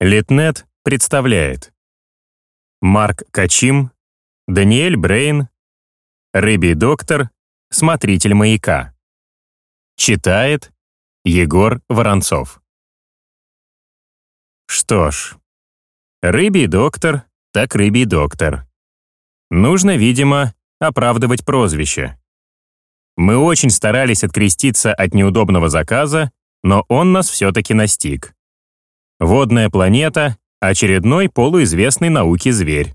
Литнет представляет Марк Качим, Даниэль Брейн, Рыбий доктор, смотритель маяка. Читает Егор Воронцов. Что ж, рыбий доктор, так рыбий доктор. Нужно, видимо, оправдывать прозвище. Мы очень старались откреститься от неудобного заказа, но он нас все-таки настиг. Водная планета — очередной полуизвестный науке зверь.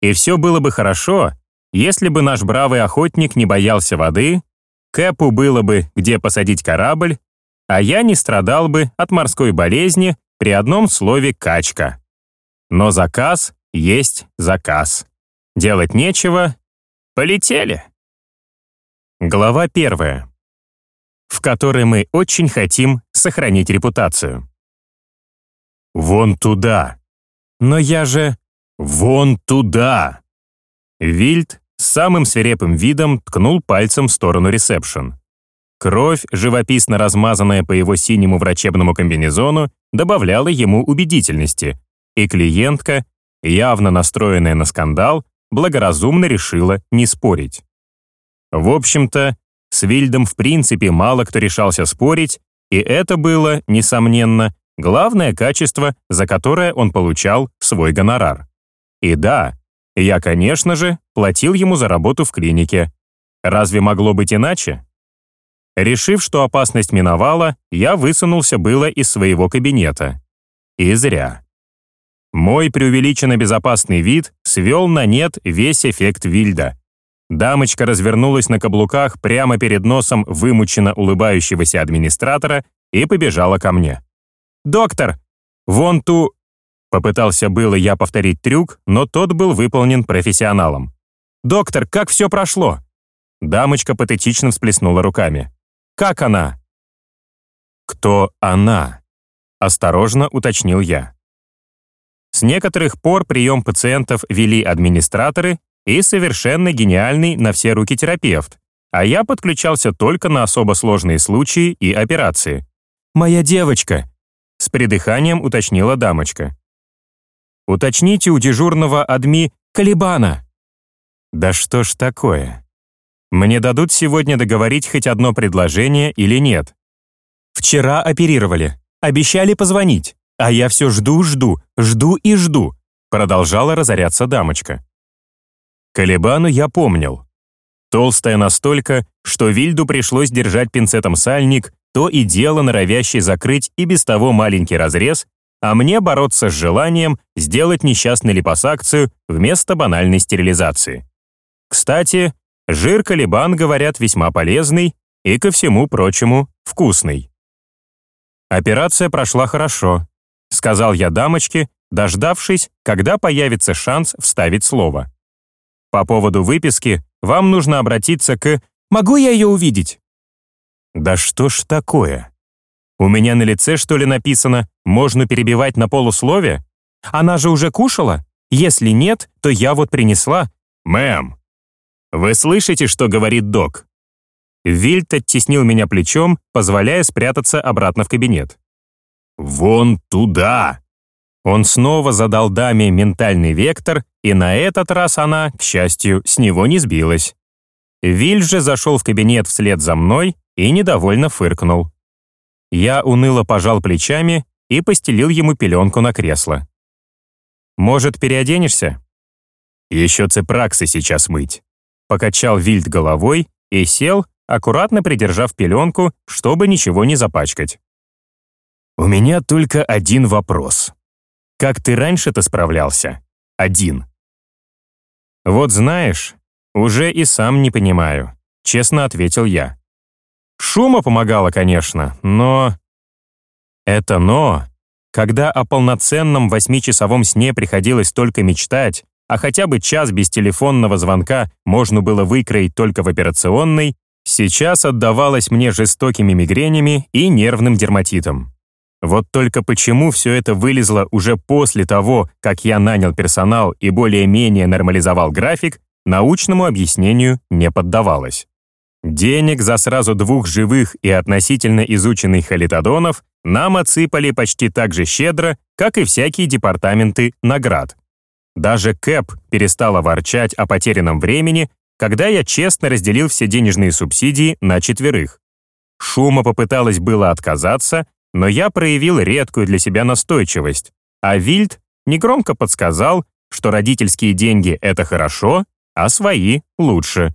И все было бы хорошо, если бы наш бравый охотник не боялся воды, Кэпу было бы где посадить корабль, а я не страдал бы от морской болезни при одном слове «качка». Но заказ есть заказ. Делать нечего. Полетели. Глава первая, в которой мы очень хотим сохранить репутацию. «Вон туда!» «Но я же...» «Вон туда!» Вильд самым свирепым видом ткнул пальцем в сторону ресепшн. Кровь, живописно размазанная по его синему врачебному комбинезону, добавляла ему убедительности, и клиентка, явно настроенная на скандал, благоразумно решила не спорить. В общем-то, с Вильдом в принципе мало кто решался спорить, и это было, несомненно, главное качество, за которое он получал свой гонорар. И да, я, конечно же, платил ему за работу в клинике. Разве могло быть иначе? Решив, что опасность миновала, я высунулся было из своего кабинета. И зря. Мой преувеличенно безопасный вид свел на нет весь эффект Вильда. Дамочка развернулась на каблуках прямо перед носом вымученно улыбающегося администратора и побежала ко мне. «Доктор, вон ту...» Попытался было я повторить трюк, но тот был выполнен профессионалом. «Доктор, как все прошло?» Дамочка патетично всплеснула руками. «Как она?» «Кто она?» Осторожно уточнил я. С некоторых пор прием пациентов вели администраторы и совершенно гениальный на все руки терапевт, а я подключался только на особо сложные случаи и операции. «Моя девочка», — с придыханием уточнила дамочка. «Уточните у дежурного адми Калибана». «Да что ж такое? Мне дадут сегодня договорить хоть одно предложение или нет?» «Вчера оперировали. Обещали позвонить. А я все жду, жду, и жду», продолжала разоряться дамочка. Колебану я помнил. Толстая настолько, что Вильду пришлось держать пинцетом сальник, то и дело норовящий закрыть и без того маленький разрез, а мне бороться с желанием сделать несчастную липосакцию вместо банальной стерилизации. Кстати, жир колебан, говорят, весьма полезный и, ко всему прочему, вкусный. Операция прошла хорошо, сказал я дамочке, дождавшись, когда появится шанс вставить слово. По поводу выписки вам нужно обратиться к «Могу я ее увидеть?» Да что ж такое? У меня на лице, что ли, написано «Можно перебивать на полусловие»? Она же уже кушала? Если нет, то я вот принесла. Мэм, вы слышите, что говорит док? Вильт оттеснил меня плечом, позволяя спрятаться обратно в кабинет. «Вон туда!» Он снова задал даме ментальный вектор, и на этот раз она, к счастью, с него не сбилась. Виль же зашел в кабинет вслед за мной и недовольно фыркнул. Я уныло пожал плечами и постелил ему пеленку на кресло. «Может, переоденешься?» «Еще цепраксы сейчас мыть», — покачал Вильд головой и сел, аккуратно придержав пеленку, чтобы ничего не запачкать. «У меня только один вопрос. Как ты раньше-то справлялся? Один. Вот знаешь, уже и сам не понимаю, честно ответил я. Шума помогала, конечно, но... Это «но», когда о полноценном восьмичасовом сне приходилось только мечтать, а хотя бы час без телефонного звонка можно было выкроить только в операционной, сейчас отдавалось мне жестокими мигренями и нервным дерматитом. Вот только почему все это вылезло уже после того, как я нанял персонал и более-менее нормализовал график, научному объяснению не поддавалось. Денег за сразу двух живых и относительно изученных халитодонов нам отсыпали почти так же щедро, как и всякие департаменты наград. Даже Кэп перестала ворчать о потерянном времени, когда я честно разделил все денежные субсидии на четверых. Шума попыталась было отказаться, но я проявил редкую для себя настойчивость, а Вильд негромко подсказал, что родительские деньги — это хорошо, а свои — лучше.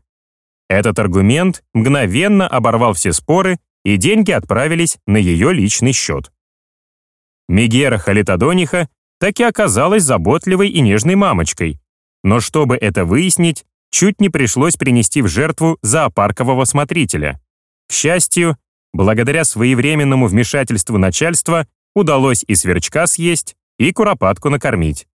Этот аргумент мгновенно оборвал все споры, и деньги отправились на ее личный счет. Мегера Халитодониха так и оказалась заботливой и нежной мамочкой, но чтобы это выяснить, чуть не пришлось принести в жертву зоопаркового смотрителя. К счастью, благодаря своевременному вмешательству начальства удалось и сверчка съесть, и куропатку накормить.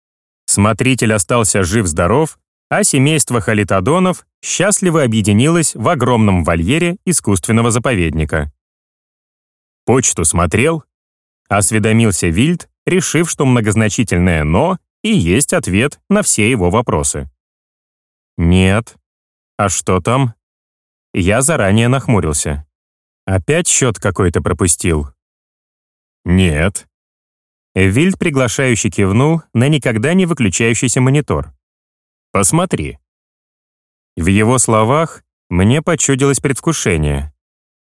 Смотритель остался жив-здоров, а семейство халитодонов счастливо объединилось в огромном вольере искусственного заповедника. «Почту смотрел?» — осведомился Вильд, решив, что многозначительное «но» и есть ответ на все его вопросы. «Нет. А что там?» Я заранее нахмурился. Опять счет какой-то пропустил? «Нет». Вильд приглашающе кивнул на никогда не выключающийся монитор. «Посмотри». В его словах мне почудилось предвкушение.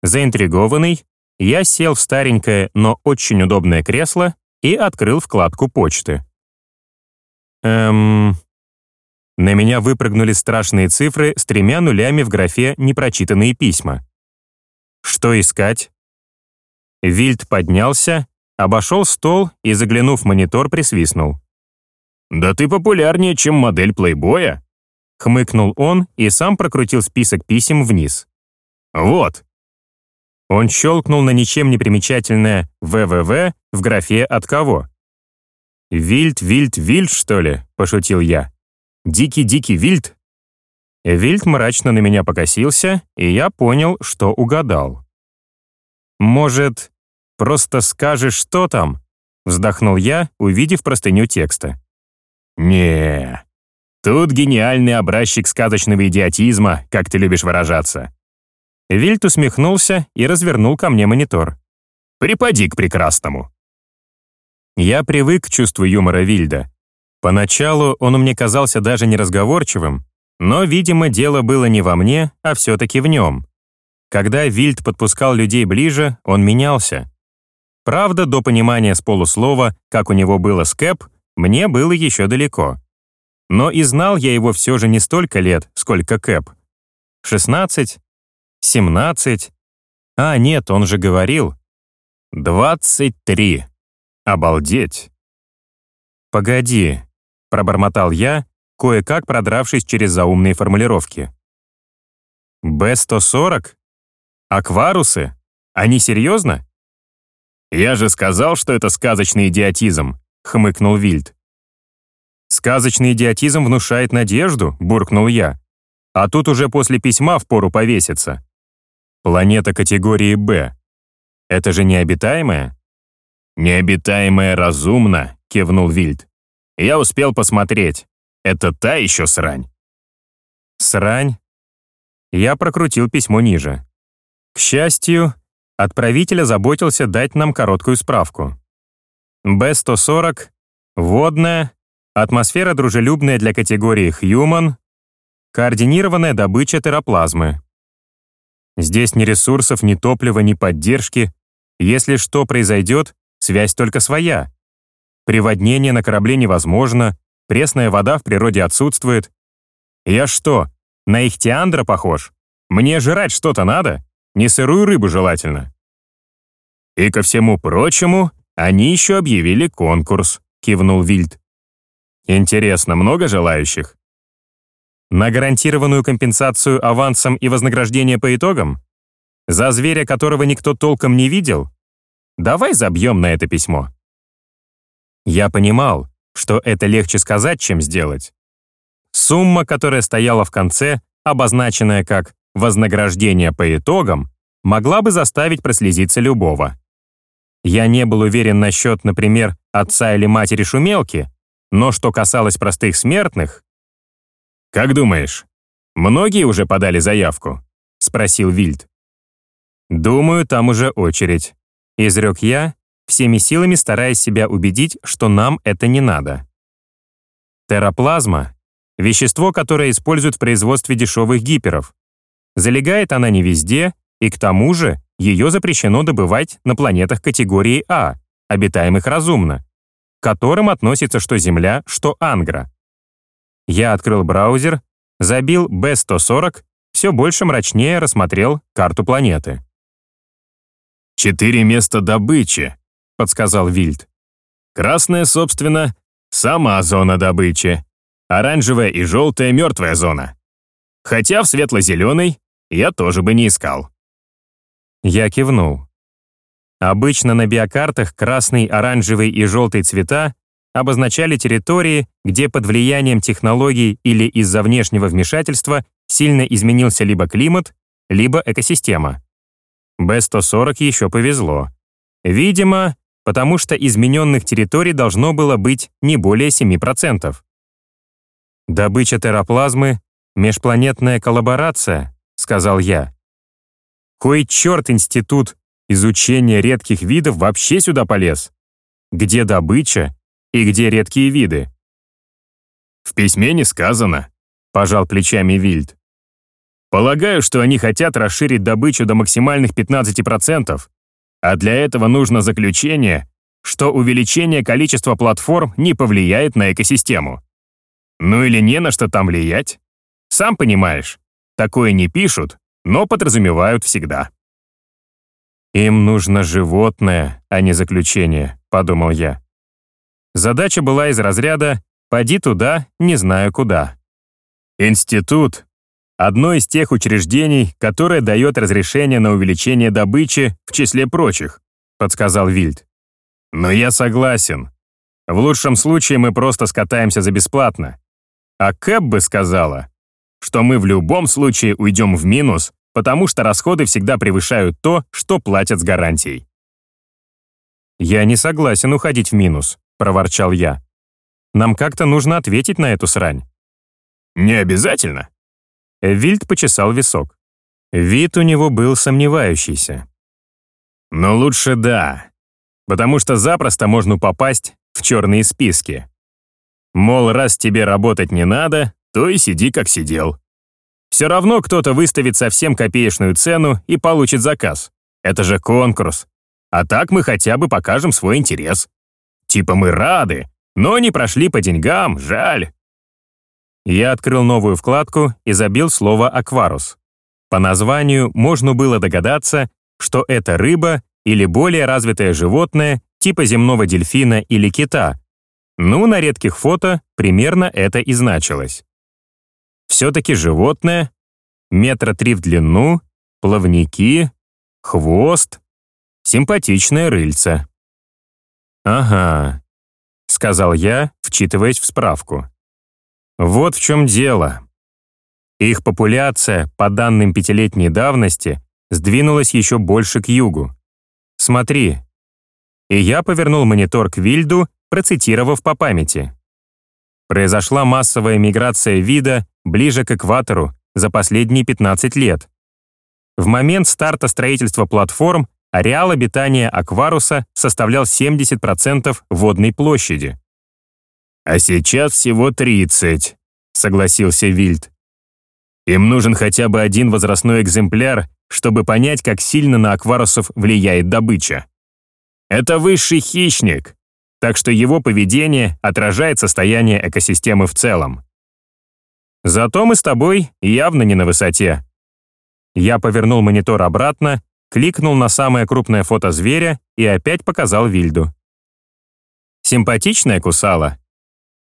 Заинтригованный, я сел в старенькое, но очень удобное кресло и открыл вкладку почты. Эм... На меня выпрыгнули страшные цифры с тремя нулями в графе «Непрочитанные письма». Что искать? Вильд поднялся, обошел стол и, заглянув в монитор, присвистнул. «Да ты популярнее, чем модель плейбоя», — хмыкнул он и сам прокрутил список писем вниз. «Вот». Он щелкнул на ничем не примечательное «ВВВ» в графе «От кого?». «Вильд, вильд, вильд, что ли?» — пошутил я. «Дикий-дикий вильд?» Вильд мрачно на меня покосился, и я понял, что угадал. «Может, просто скажешь, что там?» — вздохнул я, увидев простыню текста. Не Тут гениальный образчик сказочного идиотизма, как ты любишь выражаться». Вильд усмехнулся и развернул ко мне монитор. «Припади к прекрасному». Я привык к чувству юмора Вильда. Поначалу он мне казался даже неразговорчивым, но, видимо, дело было не во мне, а все-таки в нем. Когда Вильд подпускал людей ближе, он менялся. Правда, до понимания с полуслова, как у него было с Кэп, мне было еще далеко. Но и знал я его все же не столько лет, сколько Кэп. 16? 17? А, нет, он же говорил. 23. Обалдеть. «Погоди», — пробормотал я, кое-как продравшись через заумные формулировки. «Б-140? Акварусы? Они серьезно?» «Я же сказал, что это сказочный идиотизм», — хмыкнул Вильд. «Сказочный идиотизм внушает надежду», — буркнул я. «А тут уже после письма впору повеситься. Планета категории «Б». Это же необитаемая?» «Необитаемая разумно», — кивнул Вильд. «Я успел посмотреть. Это та еще срань». «Срань?» Я прокрутил письмо ниже. К счастью, отправитель озаботился дать нам короткую справку. Б-140, водная, атмосфера дружелюбная для категории Human, координированная добыча тераплазмы. Здесь ни ресурсов, ни топлива, ни поддержки. Если что произойдет, связь только своя. Приводнение на корабле невозможно, пресная вода в природе отсутствует. Я что, на ихтиандра похож? Мне жрать что-то надо? Не сырую рыбу желательно. И ко всему прочему, они еще объявили конкурс, кивнул Вильд. Интересно, много желающих? На гарантированную компенсацию авансом и вознаграждение по итогам? За зверя, которого никто толком не видел? Давай забьем на это письмо. Я понимал, что это легче сказать, чем сделать. Сумма, которая стояла в конце, обозначенная как «вознаграждение по итогам», могла бы заставить прослезиться любого. Я не был уверен насчет, например, отца или матери Шумелки, но что касалось простых смертных, «Как думаешь, многие уже подали заявку?» — спросил Вильд. «Думаю, там уже очередь», — изрек я всеми силами стараясь себя убедить, что нам это не надо. Терраплазма — вещество, которое используют в производстве дешевых гиперов. Залегает она не везде, и к тому же ее запрещено добывать на планетах категории А, обитаемых разумно, к которым относится что Земля, что Ангра. Я открыл браузер, забил B140, все больше мрачнее рассмотрел карту планеты. «Четыре места добычи», — подсказал Вильд. «Красная, собственно, сама зона добычи. Оранжевая и желтая — мертвая зона. Хотя в светло-зеленой я тоже бы не искал». Я кивнул. Обычно на биокартах красный, оранжевый и желтый цвета обозначали территории, где под влиянием технологий или из-за внешнего вмешательства сильно изменился либо климат, либо экосистема. Б-140 еще повезло. Видимо, потому что измененных территорий должно было быть не более 7%. «Добыча тераплазмы — межпланетная коллаборация», — сказал я. «Кой черт институт изучения редких видов вообще сюда полез? Где добыча и где редкие виды?» «В письме не сказано», — пожал плечами Вильд. «Полагаю, что они хотят расширить добычу до максимальных 15%, а для этого нужно заключение, что увеличение количества платформ не повлияет на экосистему. Ну или не на что там влиять. Сам понимаешь, такое не пишут, но подразумевают всегда». «Им нужно животное, а не заключение», — подумал я. Задача была из разряда «поди туда, не знаю куда». Институт — одно из тех учреждений, которое дает разрешение на увеличение добычи в числе прочих, подсказал Вильд. Но я согласен. В лучшем случае мы просто скатаемся за бесплатно. А Кэп бы сказала, что мы в любом случае уйдем в минус, потому что расходы всегда превышают то, что платят с гарантией. Я не согласен уходить в минус. — проворчал я. «Нам как-то нужно ответить на эту срань». «Не обязательно». Вильд почесал висок. Вид у него был сомневающийся. «Но лучше да, потому что запросто можно попасть в черные списки. Мол, раз тебе работать не надо, то и сиди как сидел. Все равно кто-то выставит совсем копеечную цену и получит заказ. Это же конкурс. А так мы хотя бы покажем свой интерес. Типа мы рады, но не прошли по деньгам, жаль. Я открыл новую вкладку и забил слово «акварус». По названию можно было догадаться, что это рыба или более развитое животное типа земного дельфина или кита. Ну, на редких фото примерно это и значилось. Все-таки животное, метра три в длину, плавники, хвост, симпатичное рыльце. «Ага», — сказал я, вчитываясь в справку. «Вот в чем дело. Их популяция, по данным пятилетней давности, сдвинулась еще больше к югу. Смотри». И я повернул монитор к Вильду, процитировав по памяти. Произошла массовая миграция вида ближе к экватору за последние 15 лет. В момент старта строительства платформ ареал обитания акваруса составлял 70% водной площади. «А сейчас всего 30», — согласился Вильд. «Им нужен хотя бы один возрастной экземпляр, чтобы понять, как сильно на акварусов влияет добыча. Это высший хищник, так что его поведение отражает состояние экосистемы в целом. Зато мы с тобой явно не на высоте». Я повернул монитор обратно кликнул на самое крупное фото зверя и опять показал Вильду. Симпатичная кусала.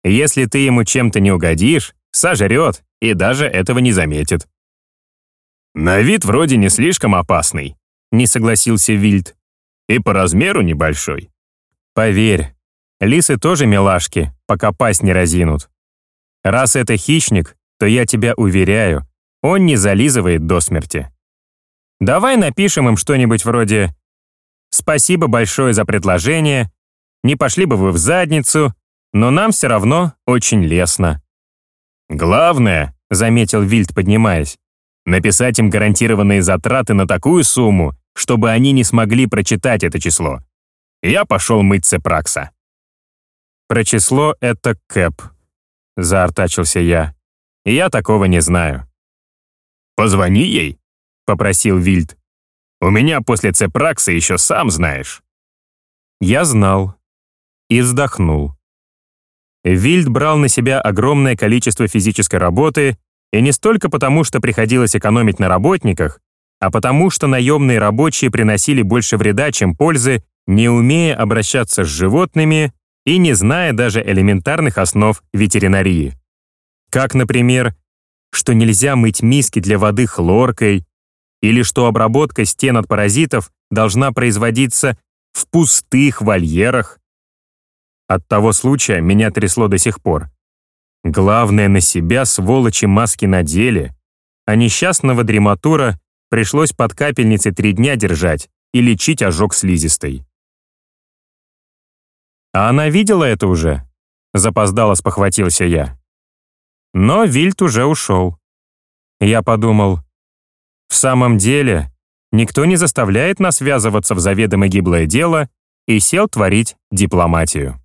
Если ты ему чем-то не угодишь, сожрет и даже этого не заметит. На вид вроде не слишком опасный, не согласился Вильд. И по размеру небольшой. Поверь, лисы тоже милашки, пока пасть не разинут. Раз это хищник, то я тебя уверяю, он не зализывает до смерти. Давай напишем им что-нибудь вроде «Спасибо большое за предложение, не пошли бы вы в задницу, но нам все равно очень лестно». «Главное», — заметил Вильд, поднимаясь, «написать им гарантированные затраты на такую сумму, чтобы они не смогли прочитать это число. Я пошел мыть Цепракса. Про число это Кэп, заортачился я. Я такого не знаю. «Позвони ей», — попросил Вильд. «У меня после Цепракса еще сам знаешь». Я знал и вздохнул. Вильд брал на себя огромное количество физической работы, и не столько потому, что приходилось экономить на работниках, а потому, что наемные рабочие приносили больше вреда, чем пользы, не умея обращаться с животными и не зная даже элементарных основ ветеринарии. Как, например, что нельзя мыть миски для воды хлоркой, или что обработка стен от паразитов должна производиться в пустых вольерах. От того случая меня трясло до сих пор. Главное, на себя сволочи маски надели, а несчастного дрематура пришлось под капельницей три дня держать и лечить ожог слизистой. А она видела это уже? Запоздало спохватился я. Но Вильт уже ушел. Я подумал, в самом деле, никто не заставляет нас ввязываться в заведомо гиблое дело и сел творить дипломатию.